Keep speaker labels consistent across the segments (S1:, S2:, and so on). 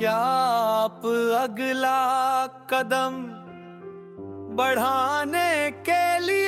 S1: क्या आप अगला कदम बढ़ाने के लिए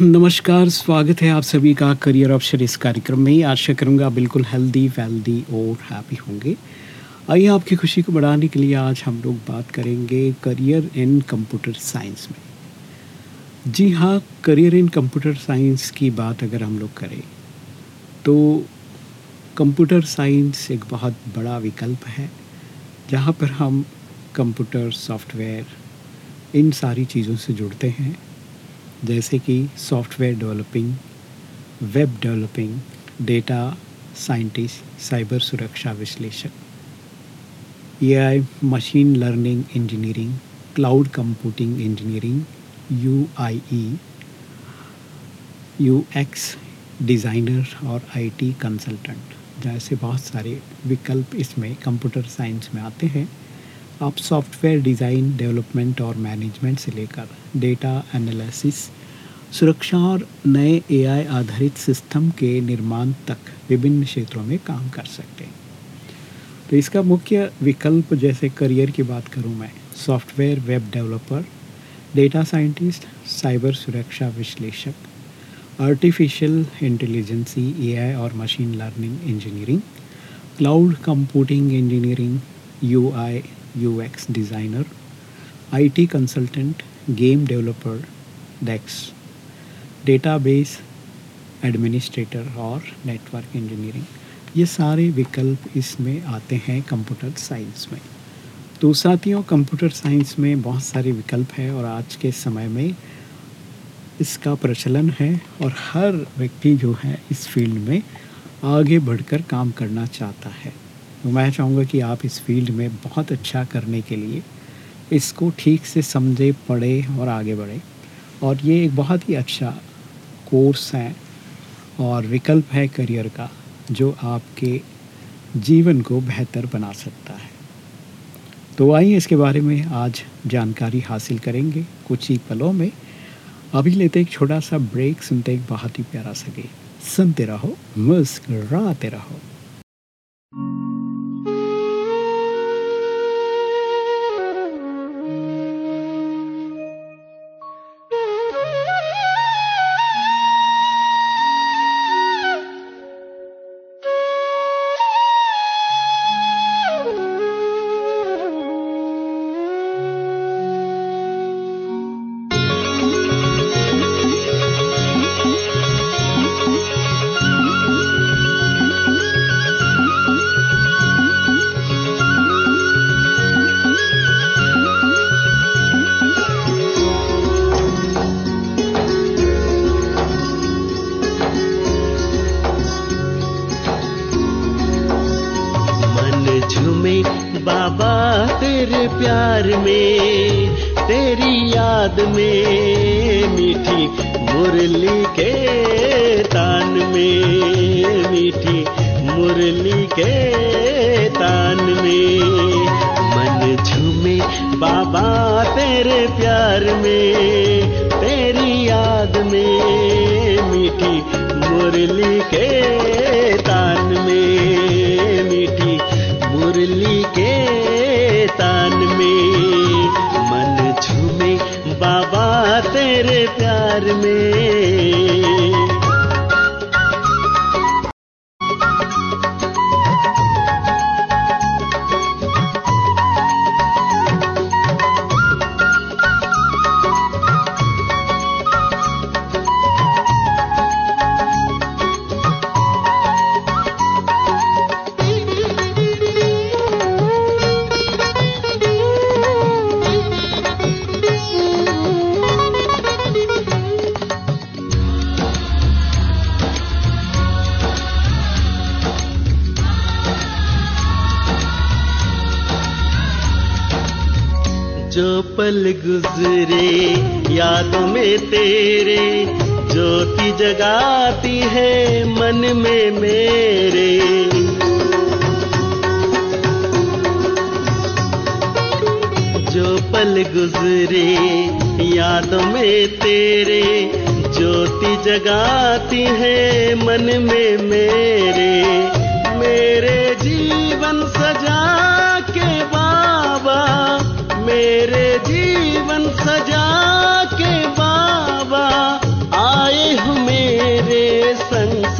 S2: नमस्कार, स्वागत है आप सभी का करियर ऑप्शन इस कार्यक्रम में। आशा करूँगा बिल्कुल हेल्दी वेल्दी और हैप्पी होंगे। आइए आपकी खुशी को बढ़ाने के लिए आज हम लोग बात करेंगे करियर इन कंप्यूटर साइंस में। जी हाँ करियर इन कंप्यूटर साइंस की बात अगर हम लोग करें तो कंप्यूटर साइंस एक बहुत बड़ा विकल्प है, जहाँ पर हम कंप्यूटर सॉफ्टवेयर इन सारी चीज़ों से जुड़ते हैं। जैसे कि software developing, web developing, data scientist, cyber सुरक्षा विश्लेषक, AI machine learning engineering, cloud computing engineering U I E U X designer और आईटी कंसल्टेंट जैसे बहुत सारे विकल्प इसमें कंप्यूटर साइंस में आते हैं। आप सॉफ्टवेयर डिज़ाइन, डेवलपमेंट और मैनेजमेंट से लेकर डेटा एनालिसिस सुरक्षा और नए एआई आधारित सिस्टम के निर्माण तक विभिन्न क्षेत्रों में काम कर सकते हैं। तो इसका मुख्य विकल्प जैसे करियर की बात करूँ मैं, software web developer, data scientist, cyber सुरक्षा विश्लेषक, आर्टिफिशियल इंटेलिजेंसी एआई और machine learning engineering, cloud computing engineering UI UX designer IT consultant game developer desks database administrator और नेटवर्क इंजीनियरिंग ये सारे विकल्प इसमें आते हैं कंप्यूटर साइंस में। तो साथियों कंप्यूटर साइंस में बहुत सारे विकल्प हैं और आज के समय में इसका प्रचलन है और हर व्यक्ति जो है इस फ़ील्ड में आगे बढ़कर काम करना चाहता है। तो मैं चाहूँगा कि आप इस फ़ील्ड में बहुत अच्छा करने के लिए इसको ठीक से समझे, पढ़े और आगे बढ़े। और ये एक बहुत ही अच्छा कोर्स हैं और विकल्प है करियर का, जो आपके जीवन को बेहतर बना सकता है। तो आइए इसके बारे में आज जानकारी हासिल करेंगे कुछ ही पलों में। अभी लेते एक छोटा सा ब्रेक सुनते एक बहुत ही प्यारा सके सुनते रहो, मुस्कराते रहो।
S3: याद में मीठी मुरली के तान में मीठी मुरली के तान में मन झूमे, बाबा तेरे प्यार में, तेरी याद में
S4: मीठी मुरली के में पल गुजरे, यादों में तेरे, ज्योति जगाती है मन में मेरे। जो पल गुजरे, यादों में तेरे, ज्योति जगाती है मन में मेरे। मेरे जीवन सजा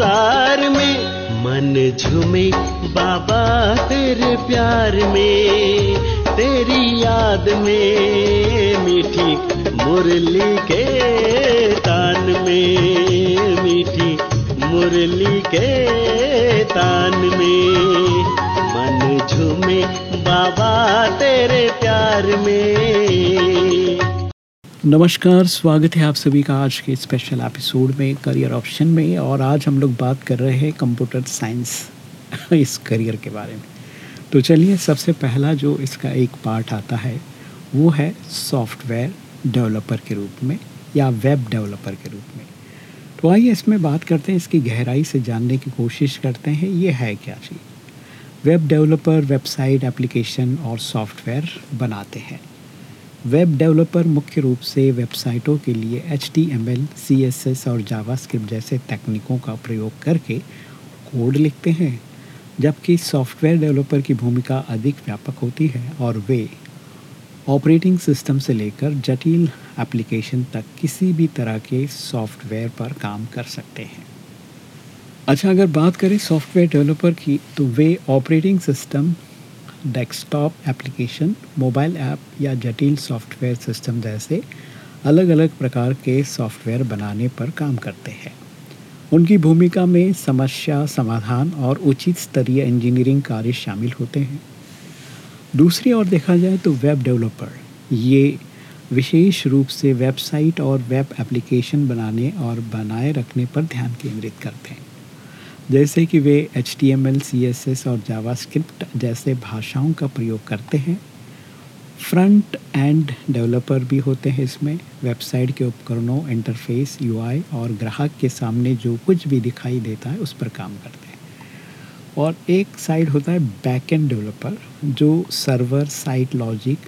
S4: संसार में, मन झूमे, बाबा तेरे प्यार में, तेरी याद में, मीठी मुरली के तान में, मीठी मुरली के तान में, मन झूमे, बाबा तेरे प्यार में।
S2: नमस्कार, स्वागत है आप सभी का आज के स्पेशल एपिसोड में करियर ऑप्शन में, और आज हम लोग बात कर रहे हैं कंप्यूटर साइंस इस करियर के बारे में। तो चलिए, सबसे पहला जो इसका एक पार्ट आता है, वो है सॉफ्टवेयर डेवलपर के रूप में, या वेब डेवलपर के रूप में। तो आइए इसमें बात करते हैं, इसकी गहराई से जानने की कोशिश करते हैं, ये है क्या चीज़? वेब डेवलपर वेबसाइट एप्लीकेशन और सॉफ्टवेयर बनाते हैं। वेब डेवलपर मुख्य रूप से वेबसाइटों के लिए H T M L C S S और जावास्क्रिप्ट जैसे तकनीकों का प्रयोग करके कोड लिखते हैं, जबकि सॉफ्टवेयर डेवलपर की भूमिका अधिक व्यापक होती है और वे ऑपरेटिंग सिस्टम से लेकर जटिल एप्लीकेशन तक किसी भी तरह के सॉफ्टवेयर पर काम कर सकते हैं। अच्छा अगर बात करें सॉफ्टवेयर डेवलपर की तो वे operating system desktop application mobile app या जटिल सॉफ्टवेयर सिस्टम जैसे अलग अलग प्रकार के सॉफ्टवेयर बनाने पर काम करते हैं। उनकी भूमिका में समस्या, समाधान और उचित स्तरीय इंजीनियरिंग कार्य शामिल होते हैं। दूसरी ओर देखा जाए तो वेब डेवलपर ये विशेष रूप से वेबसाइट और वेब एप्लीकेशन बनाने और बनाए रखने पर ध्यान केंद्रित करते हैं। जैसे कि वे H T M L C S S और जावास्क्रिप्ट जैसे भाषाओं का प्रयोग करते हैं। फ्रंट एंड डेवलपर भी होते हैं इसमें। वेबसाइट के उपकरणों इंटरफेस यूआई और ग्राहक के सामने जो कुछ भी दिखाई देता है उस पर काम करते हैं। और एक साइड होता है बैक एंड डेवलपर जो सर्वर साइट लॉजिक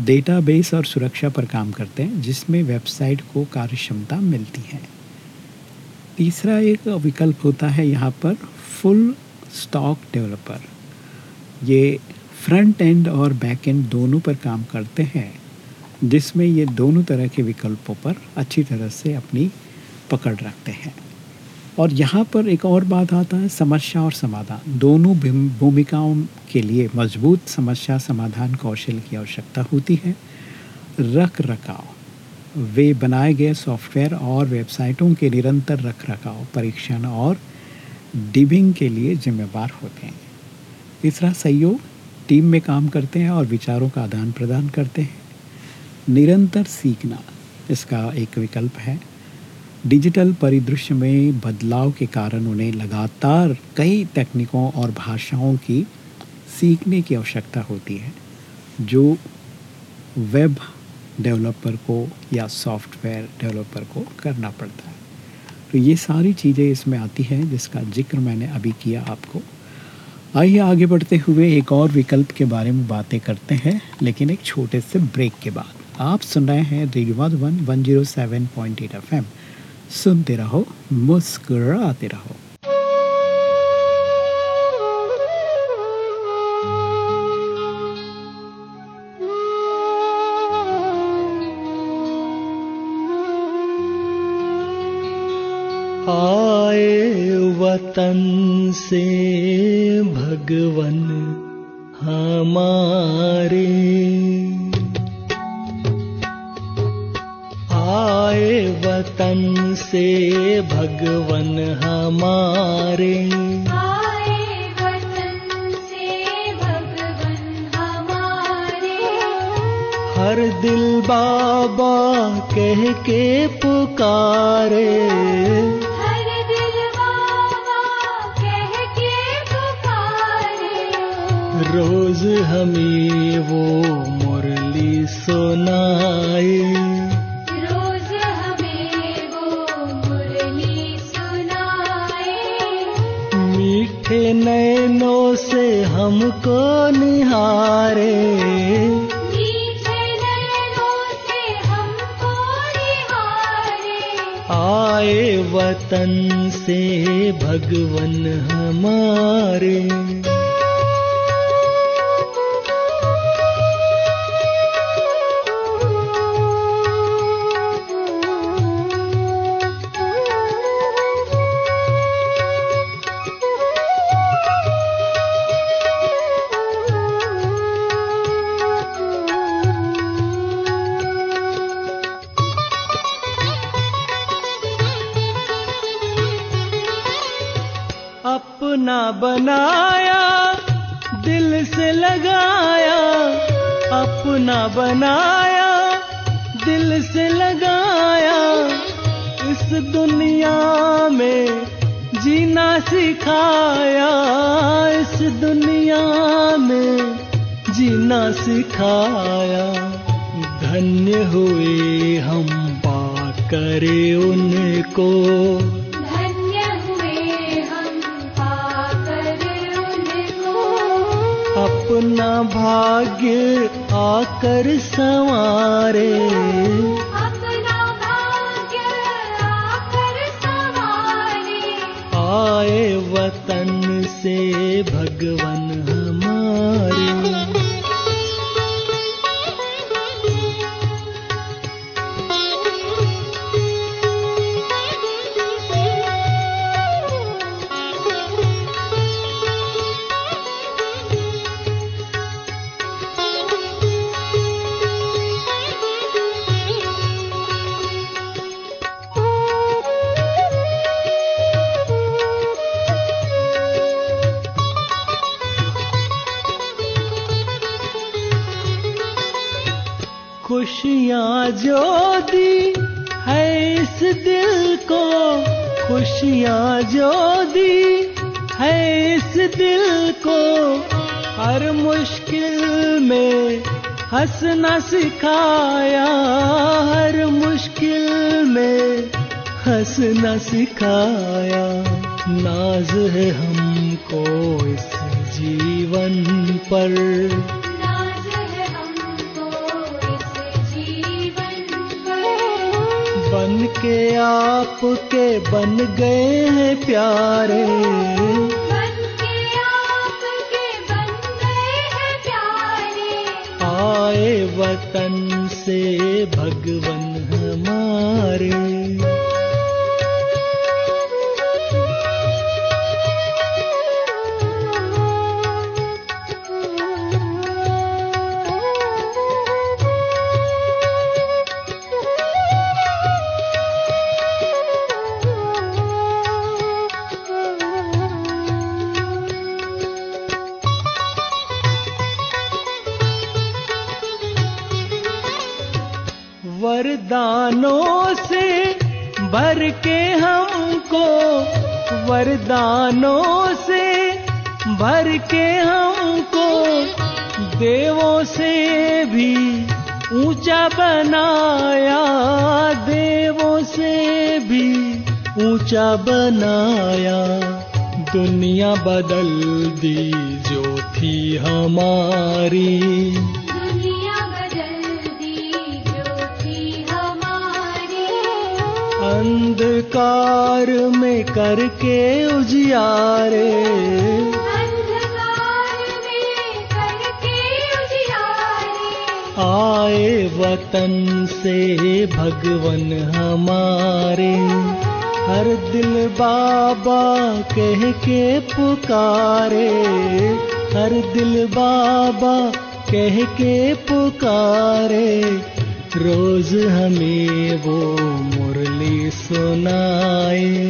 S2: डेटाबेस और सुरक्षा पर काम करते हैं, जिसमें वेबसाइट को कार्यक्षमता मिलती है। तीसरा एक विकल्प होता है यहाँ पर फुल स्टॉक डेवलपर ये फ्रंट एंड और बैक एंड दोनों पर काम करते हैं, जिसमें ये दोनों तरह के विकल्पों पर अच्छी तरह से अपनी पकड़ रखते हैं। और यहाँ पर एक और बात आता है, समस्या और समाधान। दोनों भूमिकाओं के लिए मज़बूत समस्या समाधान कौशल की आवश्यकता होती है। रख रखाव वे बनाए गए सॉफ्टवेयर और वेबसाइटों के निरंतर रख रखाव परीक्षण और डिबिंग के लिए जिम्मेवार होते हैं। तीसरा, सहयोग। टीम में काम करते हैं और विचारों का आदान प्रदान करते हैं। निरंतर सीखना इसका एक विकल्प है। डिजिटल परिदृश्य में बदलाव के कारण उन्हें लगातार कई तकनीकों और भाषाओं की सीखने की आवश्यकता होती है, जो वेब डेवलपर को या सॉफ्टवेयर डेवलपर को करना पड़ता है। तो ये सारी चीज़ें इसमें आती हैं, जिसका ज़िक्र मैंने अभी किया आपको। आइए आगे बढ़ते हुए एक और विकल्प के बारे में बातें करते हैं, लेकिन एक छोटे से ब्रेक के बाद। आप सुन रहे हैं radio one one zero seven point eight F M. सुनते रहो, मुस्कुराते रहो।
S3: से भगवन भगवन हमारे बनाया दिल से लगाया। इस दुनिया में जीना सिखाया इस दुनिया में जीना सिखाया। धन्य हुए हम पाकर उनको।
S5: धन्य हुए हम पाकर उनको।
S3: अपना भाग्य आकर संवारे।
S5: अपना भाग्य आकर संवारे।
S3: आए वतन से भगवन सिखाया हर मुश्किल में हंसना सिखाया वरदानों से भर के हमको वरदानों से भर के हमको देवों से भी ऊँचा बनाया, देवों से भी ऊँचा बनाया। दुनिया बदल दी जो थी हमारी। अंधकार में करके उजियारे।
S5: में करके उजियारे।
S3: आए वतन से भगवन हमारे। हर दिल बाबा कह के पुकारे। हर दिल बाबा कह के पुकारे। रोज हमें वो मुरली सुनाए।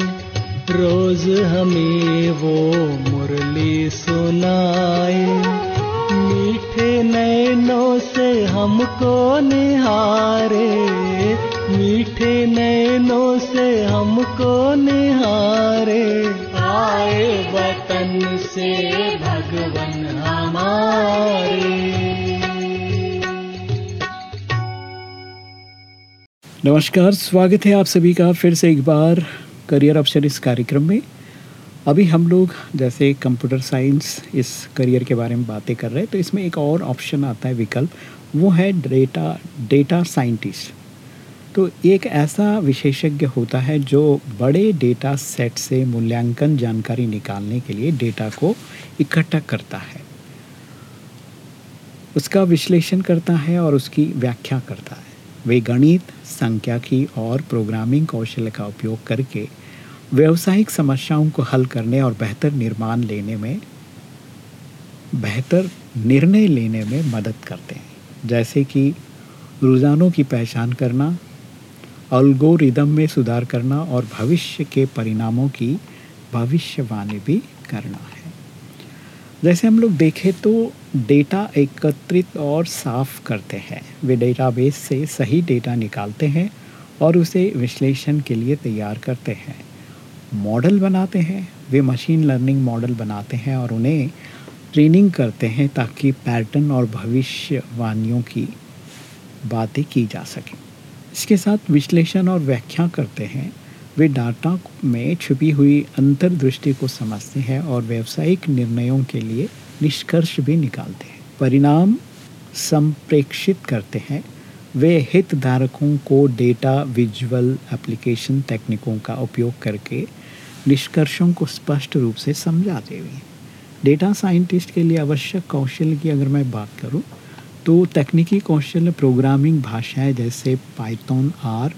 S3: रोज हमें वो मुरली सुनाए। मीठे नैनों से हमको निहारे। मीठे नैनों से हमको निहारे। आए वतन से
S2: नमस्कार, स्वागत है आप सभी का फिर से एक बार करियर ऑप्शन इस कार्यक्रम में। अभी हम लोग जैसे कंप्यूटर साइंस इस करियर के बारे में बातें कर रहे हैं तो इसमें एक और ऑप्शन आता है विकल्प, वो है डेटा डेटा साइंटिस्ट तो एक ऐसा विशेषज्ञ होता है जो बड़े डेटा सेट से मूल्यांकन जानकारी निकालने के लिए डेटा को इकट्ठा करता है। उसका विश्लेषण करता है और उसकी व्याख्या करता है। वे गणित सांख्यिकी और प्रोग्रामिंग कौशल का उपयोग करके व्यवसायिक समस्याओं को हल करने और बेहतर निर्माण लेने में, बेहतर निर्णय लेने में मदद करते हैं। जैसे कि रुझानों की पहचान करना अल्गोरिदम में सुधार करना और भविष्य के परिणामों की भविष्यवाणी भी करना है। जैसे हम लोग देखें तो डेटा एकत्रित और साफ़ करते हैं। वे डेटाबेस से सही डेटा निकालते हैं और उसे विश्लेषण के लिए तैयार करते हैं। मॉडल बनाते हैं, वे मशीन लर्निंग मॉडल बनाते हैं और उन्हें ट्रेनिंग करते हैं ताकि पैटर्न और भविष्यवाणियों की बातें की जा सकें। इसके साथ विश्लेषण और व्याख्या करते हैं। वे डाटा में छुपी हुई अंतर्दृष्टि को समझते हैं और व्यावसायिक निर्णयों के लिए निष्कर्ष भी निकालते हैं। परिणाम संप्रेक्षित करते हैं। वे हितधारकों को डेटा विजुअल एप्लीकेशन तकनीकों का उपयोग करके निष्कर्षों को स्पष्ट रूप से समझाते हुए डेटा साइंटिस्ट के लिए आवश्यक कौशल की अगर मैं बात करूँ तो तकनीकी कौशल प्रोग्रामिंग भाषाएँ जैसे पाइथन आर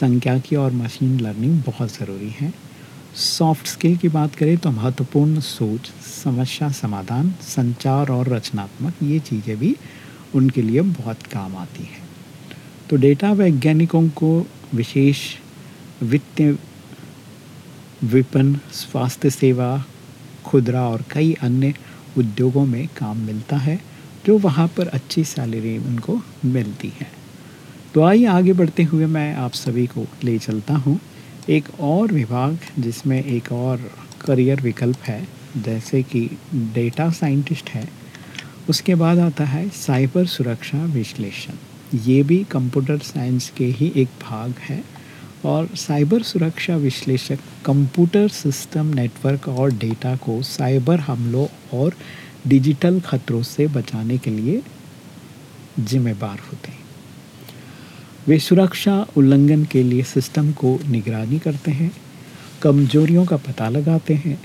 S2: संख्या की और मशीन लर्निंग बहुत ज़रूरी है। सॉफ्ट स्किल की बात करें तो महत्वपूर्ण सोच, समस्या, समाधान, संचार और रचनात्मक ये चीज़ें भी उनके लिए बहुत काम आती हैं। तो डेटा वैज्ञानिकों को विशेष वित्तीय विपणन, स्वास्थ्य सेवा, खुदरा और कई अन्य उद्योगों में काम मिलता है, जो वहाँ पर अच्छी सैलरी उनको मिलती है। तो आइए आगे बढ़ते हुए मैं आप सभी को ले चलता हूँ। एक और विभाग जिसमें एक और करियर विकल्प है, जैसे कि डेटा साइंटिस्ट है, उसके बाद आता है साइबर सुरक्षा विश्लेषण। ये भी कंप्यूटर साइंस के ही एक भाग है और साइबर सुरक्षा विश्लेषक कंप्यूटर सिस्टम नेटवर्क और डेटा को साइबर हमलों और डिजिटल खतरों से बचाने के लिए जिम्मेदार होते हैं। वे सुरक्षा उल्लंघन के लिए सिस्टम को निगरानी करते हैं, कमजोरियों का पता लगाते हैं,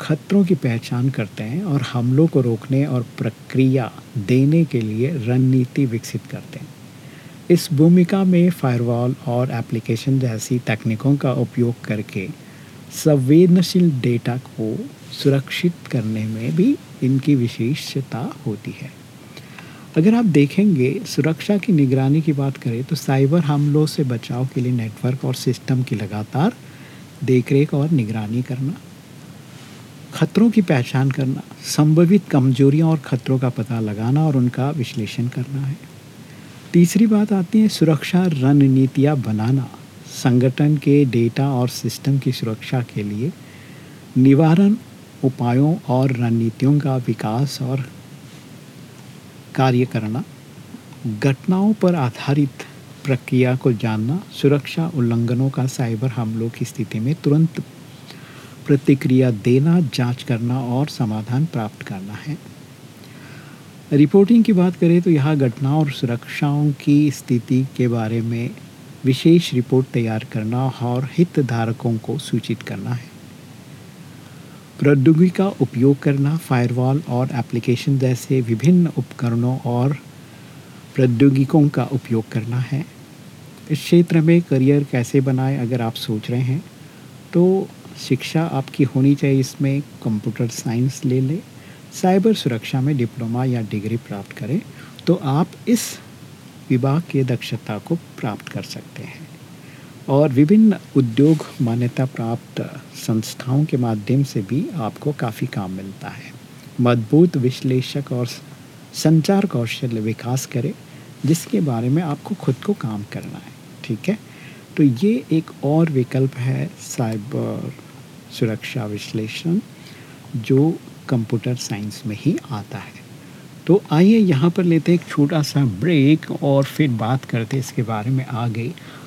S2: खतरों की पहचान करते हैं और हमलों को रोकने और प्रक्रिया देने के लिए रणनीति विकसित करते हैं। इस भूमिका में फायरवॉल और एप्लीकेशन जैसी तकनीकों का उपयोग करके संवेदनशील डेटा को सुरक्षित करने में भी इनकी विशेषता होती है। अगर आप देखेंगे, सुरक्षा की निगरानी की बात करें तो साइबर हमलों से बचाव के लिए नेटवर्क और सिस्टम की लगातार देखरेख और निगरानी करना, खतरों की पहचान करना, संभवित कमजोरियाँ और खतरों का पता लगाना और उनका विश्लेषण करना है। तीसरी बात आती है सुरक्षा रणनीतियाँ बनाना। संगठन के डेटा और सिस्टम की सुरक्षा के लिए निवारण उपायों और रणनीतियों का विकास और कार्य करना, घटनाओं पर आधारित प्रक्रिया को जानना, सुरक्षा उल्लंघनों का साइबर हमलों की स्थिति में तुरंत प्रतिक्रिया देना, जाँच करना और समाधान प्राप्त करना है। रिपोर्टिंग की बात करें तो यहाँ घटनाओं और सुरक्षाओं की स्थिति के बारे में विशेष रिपोर्ट तैयार करना और हितधारकों को सूचित करना है। प्रौद्योगिकी का उपयोग करना फायरवॉल और एप्लीकेशन जैसे विभिन्न उपकरणों और प्रौद्योगिकों का उपयोग करना है। इस क्षेत्र में करियर कैसे बनाएँ, अगर आप सोच रहे हैं तो शिक्षा आपकी होनी चाहिए। इसमें कंप्यूटर साइंस ले लें साइबर सुरक्षा में डिप्लोमा या डिग्री प्राप्त करें तो आप इस विभाग की दक्षता को प्राप्त कर सकते हैं। और विभिन्न उद्योग मान्यता प्राप्त संस्थाओं के माध्यम से भी आपको काफ़ी काम मिलता है। मज़बूत विश्लेषक और संचार कौशल विकास करें, जिसके बारे में आपको खुद को काम करना है, ठीक है? तो ये एक और विकल्प है साइबर सुरक्षा विश्लेषण, जो कंप्यूटर साइंस में ही आता है। तो आइए यहाँ पर लेते हैं एक छोटा सा ब्रेक और फिर बात करते इसके बारे में आगे।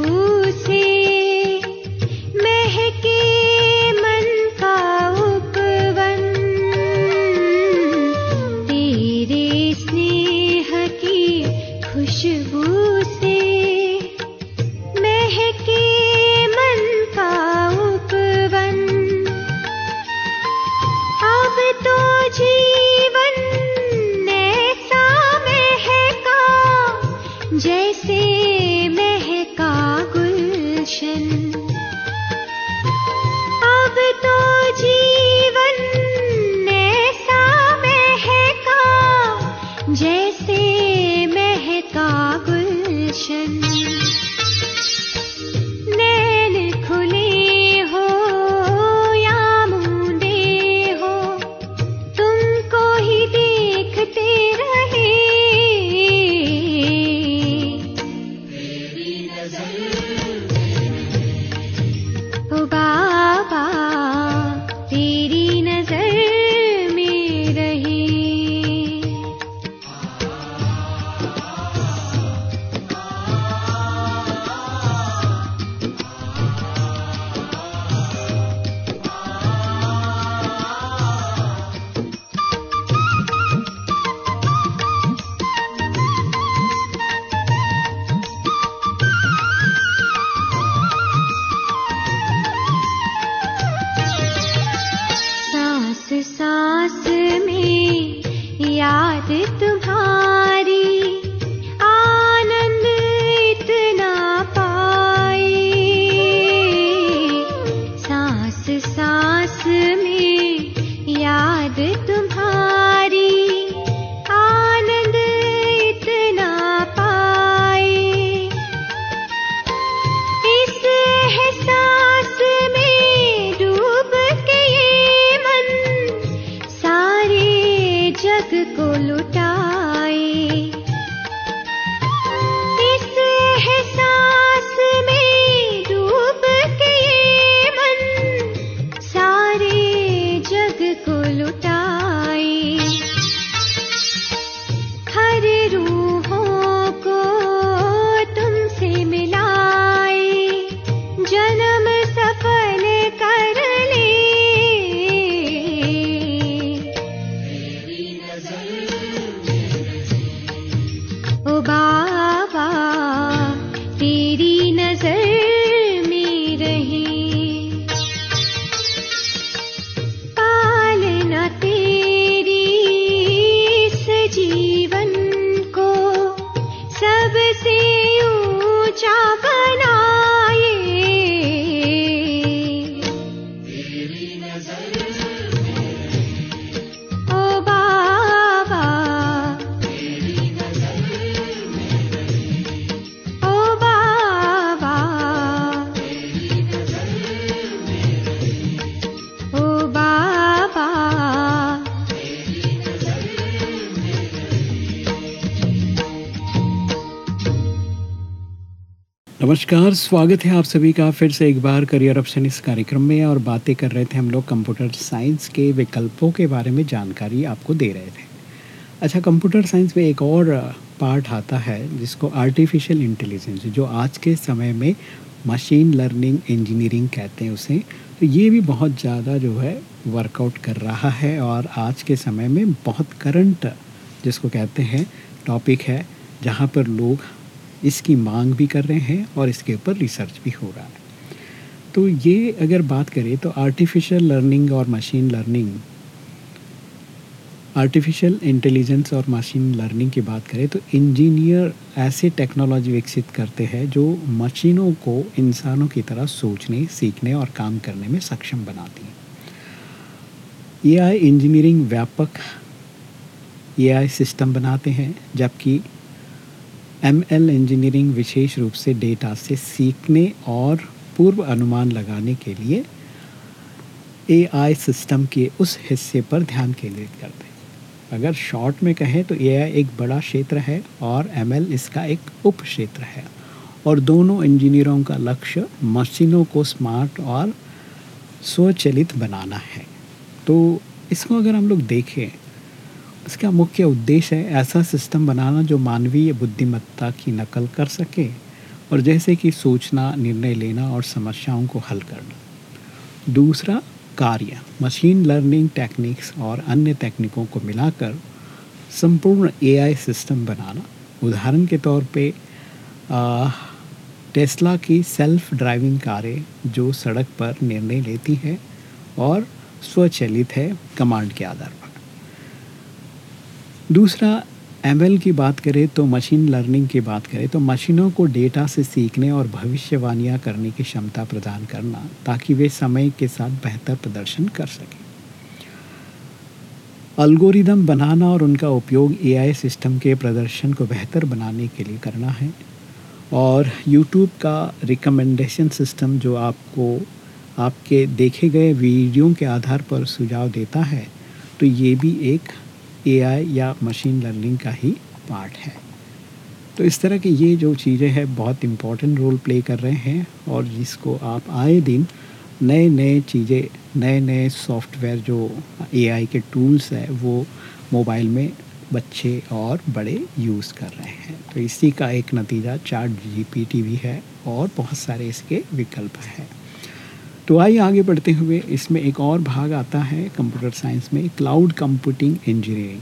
S5: पूछे
S2: नमस्कार, स्वागत है आप सभी का फिर से एक बार करियर ऑप्शन इस कार्यक्रम में और बातें कर रहे थे हम लोग कंप्यूटर साइंस के विकल्पों के बारे में जानकारी आपको दे रहे थे। अच्छा कंप्यूटर साइंस में एक और पार्ट आता है जिसको आर्टिफिशियल इंटेलिजेंस, जो आज के समय में मशीन लर्निंग इंजीनियरिंग कहते हैं उसे तो ये भी बहुत ज़्यादा जो है वर्कआउट कर रहा है और आज के समय में बहुत करंट, जिसको कहते हैं, टॉपिक है, जहाँ पर लोग इसकी मांग भी कर रहे हैं और इसके ऊपर रिसर्च भी हो रहा है। तो ये अगर बात करें तो आर्टिफिशियल लर्निंग और मशीन लर्निंग आर्टिफिशियल इंटेलिजेंस और मशीन लर्निंग की बात करें तो इंजीनियर ऐसे टेक्नोलॉजी विकसित करते हैं जो मशीनों को इंसानों की तरह सोचने, सीखने और काम करने में सक्षम बनाती हैं। एआई इंजीनियरिंग व्यापक एआई सिस्टम बनाते हैं, जबकि एम एल इंजीनियरिंग विशेष रूप से डेटा से सीखने और पूर्व अनुमान लगाने के लिए एआई सिस्टम के उस हिस्से पर ध्यान केंद्रित करते हैं। अगर शॉर्ट में कहें तो एआई एक बड़ा क्षेत्र है और एमएल इसका एक उप क्षेत्र है और दोनों इंजीनियरों का लक्ष्य मशीनों को स्मार्ट और स्वचलित बनाना है। तो इसको अगर हम लोग देखें इसका मुख्य उद्देश्य है ऐसा सिस्टम बनाना जो मानवीय बुद्धिमत्ता की नकल कर सके और जैसे कि सोचना निर्णय लेना और समस्याओं को हल करना। दूसरा कार्य। मशीन लर्निंग टेक्निक्स और अन्य तकनीकों को मिलाकर संपूर्ण एआई सिस्टम बनाना। उदाहरण के तौर पे आ, टेस्ला की सेल्फ ड्राइविंग कारें जो सड़क पर निर्णय लेती है और स्वचलित है कमांड के आधार पर। दूसरा एमएल की बात करें तो मशीन लर्निंग की बात करें तो मशीनों को डेटा से सीखने और भविष्यवाणियाँ करने की क्षमता प्रदान करना, ताकि वे समय के साथ बेहतर प्रदर्शन कर सकें। अल्गोरिदम बनाना और उनका उपयोग एआई सिस्टम के प्रदर्शन को बेहतर बनाने के लिए करना है। और यूट्यूब का रिकमेंडेशन सिस्टम जो आपको, आपके देखे गए वीडियो के आधार पर सुझाव देता है तो ये भी एक एआई या मशीन लर्निंग का ही पार्ट है। तो इस तरह की ये जो चीज़ें हैं, बहुत इम्पोर्टेंट रोल प्ले कर रहे हैं और जिसको आप आए दिन नए नए चीज़ें नए नए सॉफ्टवेयर जो एआई के टूल्स है, वो मोबाइल में बच्चे और बड़े यूज़ कर रहे हैं। तो इसी का एक नतीजा चार्ट जीपीटी भी है और बहुत सारे इसके विकल्प हैं। तो आइए आगे बढ़ते हुए, इसमें एक और भाग आता है कंप्यूटर साइंस में cloud computing engineering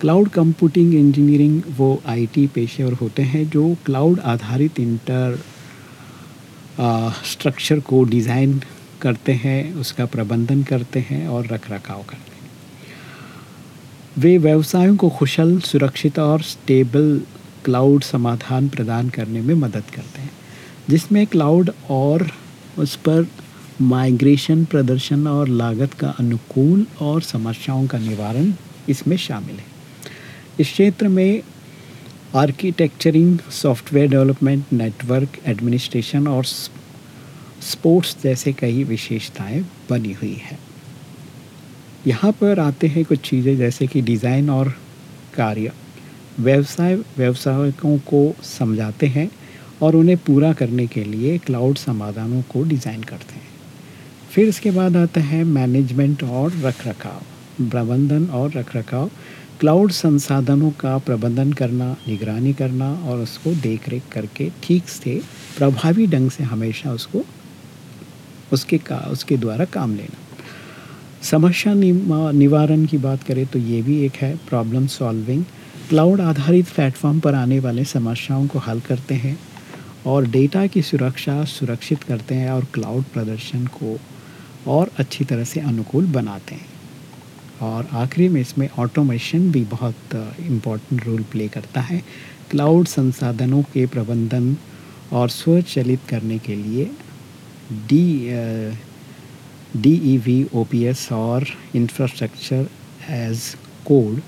S2: cloud computing engineering वो आईटी पेशेवर होते हैं जो क्लाउड आधारित इंटर स्ट्रक्चर को डिज़ाइन करते हैं, उसका प्रबंधन करते हैं और रख रखाव करते हैं। वे व्यवसायों को कुशल, सुरक्षित और स्टेबल क्लाउड समाधान प्रदान करने में मदद करते हैं, जिसमें क्लाउड और उस पर माइग्रेशन, प्रदर्शन और लागत का अनुकूल और समस्याओं का निवारण इसमें शामिल है। इस क्षेत्र में architecturing, software development, network, administration और स्पोर्ट्स जैसे कई विशेषताएँ बनी हुई है। यहाँ पर आते हैं कुछ चीज़ें जैसे कि डिज़ाइन और कार्य। व्यवसाय, व्यवसायिकों को समझाते हैं और उन्हें पूरा करने के लिए क्लाउड समाधानों को डिज़ाइन करते हैं। फिर इसके बाद आता है मैनेजमेंट और रख रखाव प्रबंधन और रख रखाव क्लाउड संसाधनों का प्रबंधन करना, निगरानी करना और उसको देख रेख करके ठीक से, प्रभावी ढंग से हमेशा उसको, उसके का, उसके द्वारा काम लेना। समस्या निवारण की बात करें तो ये भी एक है प्रॉब्लम सॉल्विंग क्लाउड आधारित प्लेटफॉर्म पर आने वाले समस्याओं को हल करते हैं और डेटा की सुरक्षा सुरक्षित करते हैं और क्लाउड प्रदर्शन को और अच्छी तरह से अनुकूल बनाते हैं। और आखिरी में इसमें ऑटोमेशन भी बहुत इम्पोर्टेंट रोल प्ले करता है। क्लाउड संसाधनों के प्रबंधन और स्वचालित करने के लिए D D E V O P S और इंफ्रास्ट्रक्चर एज कोड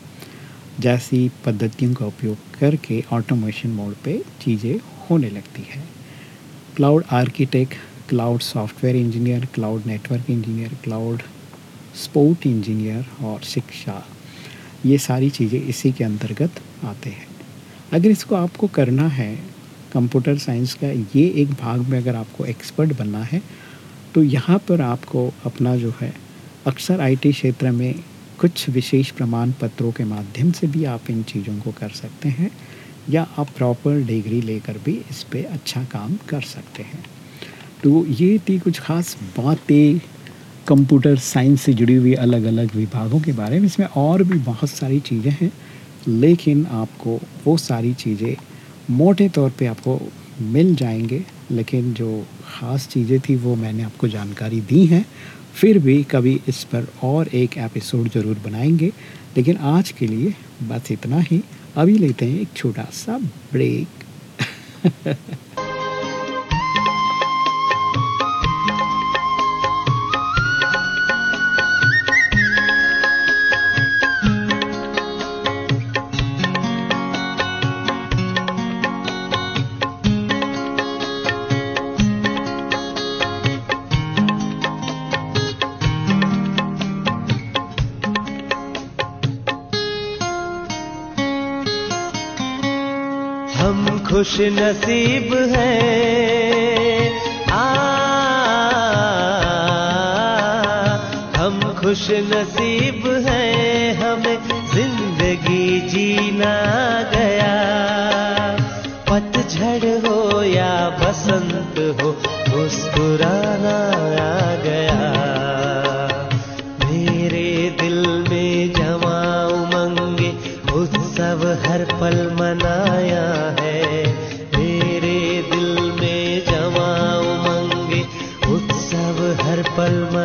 S2: जैसी पद्धतियों का उपयोग करके ऑटोमेशन मोड पे चीज़ें होने लगती है। Cloud architect cloud software engineer cloud network engineer cloud sport engineer और शिक्षा। ये सारी चीज़ें इसी के अंतर्गत आते हैं। अगर इसको आपको करना है कंप्यूटर साइंस का ये एक भाग में अगर आपको एक्सपर्ट बनना है तो यहाँ पर आपको अपना जो है, अक्सर आईटी क्षेत्र में कुछ विशेष प्रमाण पत्रों के माध्यम से भी आप इन चीज़ों को कर सकते हैं, या आप प्रॉपर डिग्री लेकर भी इस पर अच्छा काम कर सकते हैं। तो ये थी कुछ खास बातें कंप्यूटर साइंस से जुड़ी हुई अलग अलग विभागों के बारे में। इसमें और भी बहुत सारी चीज़ें हैं, लेकिन आपको वो सारी चीज़ें मोटे तौर पे आपको मिल जाएँगे, लेकिन जो ख़ास चीज़ें थी वो मैंने आपको जानकारी दी हैं। फिर भी कभी इस पर और एक एपिसोड ज़रूर बनाएँगे, लेकिन आज के लिए बस इतना ही। अभी लेते हैं एक छोटा सा ब्रेक।
S6: खुश नसीब है। आ, हम खुश नसीब हैं हमें ज़िंदगी जीना गया। पतझड़ हो या बसंत हो मुस्कुराना आ गया। मेरे दिल में जमा उमंगे उत्सव हर पल मनाया है।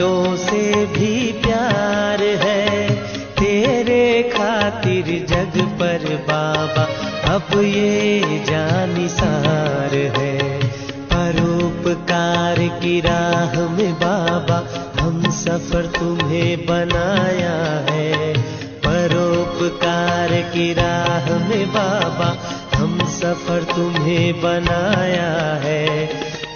S6: कांटों से भी प्यार है। तेरे खातिर जग पर बाबा, अब ये जानिसार है। परोपकार की राह में
S2: बाबा, हम सफ़र तुम्हें बनाया है। परोपकार की राह में बाबा, हम सफ़र तुम्हें बनाया है।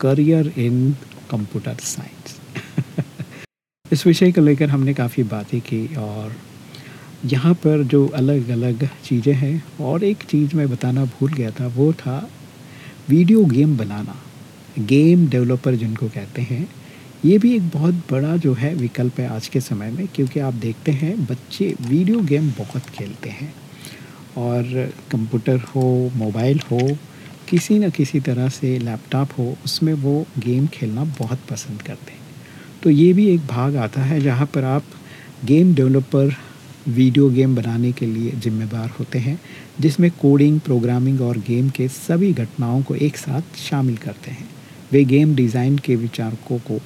S2: Career in computer science. इस विषय को लेकर हमने काफ़ी बातें की और यहाँ पर जो अलग अलग चीज़ें हैं और एक चीज़ मैं बताना भूल गया था, वो था वीडियो गेम बनाना। गेम डेवलपर जिनको कहते हैं, ये भी एक बहुत बड़ा जो है विकल्प है आज के समय में, क्योंकि आप देखते हैं बच्चे वीडियो गेम बहुत खेलते हैं। और कंप्यूटर हो, मोबाइल हो किसी न किसी तरह से लैपटॉप हो, उसमें वो गेम खेलना बहुत पसंद करते हैं। तो ये भी एक भाग आता है जहाँ पर आप गेम डेवलपर वीडियो गेम बनाने के लिए जिम्मेदार होते हैं, जिसमें कोडिंग प्रोग्रामिंग और गेम के सभी घटनाओं को एक साथ शामिल करते हैं। वे गेम डिज़ाइन के विचारकों को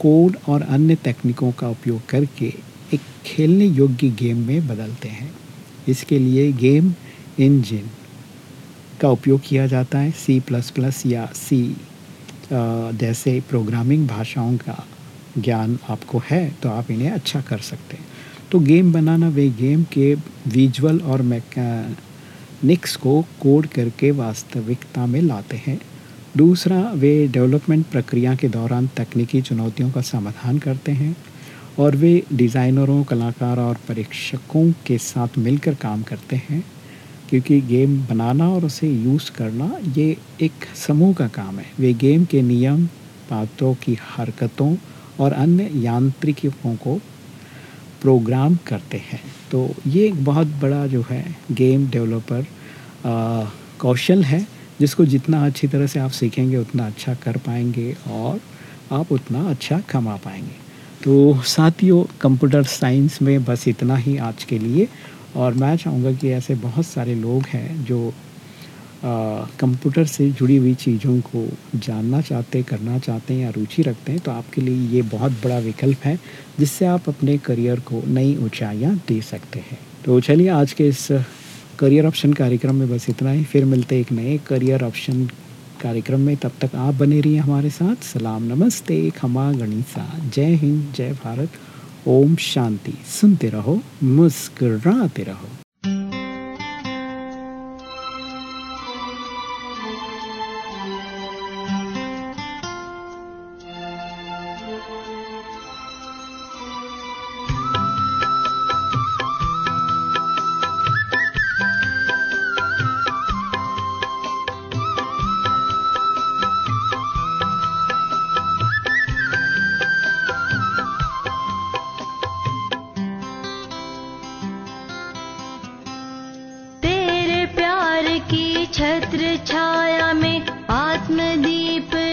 S2: कोड और अन्य तकनीकों का उपयोग करके एक खेलने योग्य गेम में बदलते हैं। इसके लिए गेम इंजन का उपयोग किया जाता है सी प्लस प्लस या सी जैसे प्रोग्रामिंग भाषाओं का ज्ञान आपको है तो आप इन्हें अच्छा कर सकते हैं। तो गेम बनाना, वे गेम के विजुअल और मैकेनिक्स को कोड करके वास्तविकता में लाते हैं। दूसरा, वे डेवलपमेंट प्रक्रिया के दौरान तकनीकी चुनौतियों का समाधान करते हैं और वे डिज़ाइनरों कलाकार और परीक्षकों के साथ मिलकर काम करते हैं। क्योंकि गेम बनाना और उसे यूज़ करना, ये एक समूह का काम है। वे गेम के नियम पात्रों की हरकतों और अन्य यांत्रिकों को प्रोग्राम करते हैं। तो ये एक बहुत बड़ा जो है गेम डेवलपर कौशल है, जिसको जितना अच्छी तरह से आप सीखेंगे, उतना अच्छा कर पाएँगे और आप उतना अच्छा कमा पाएँगे। तो साथियों, कंप्यूटर साइंस में बस इतना ही आज के लिए। और मैं चाहूँगा कि ऐसे बहुत सारे लोग हैं जो कंप्यूटर से जुड़ी हुई चीज़ों को जानना चाहते, करना चाहते हैं या रुचि रखते हैं तो आपके लिए ये बहुत बड़ा विकल्प है, जिससे आप अपने करियर को नई ऊंचाइयाँ दे सकते हैं। तो चलिए आज के इस करियर ऑप्शन कार्यक्रम में बस इतना ही। फिर मिलते एक नए करियर ऑप्शन कार्यक्रम में। तब तक आप बने रहिए हमारे साथ। सलाम, नमस्ते, खमा, गणिसा। जय हिंद, जय भारत। ओम शांति। सुनते रहो मुस्कुराते रहो।
S5: खुश में है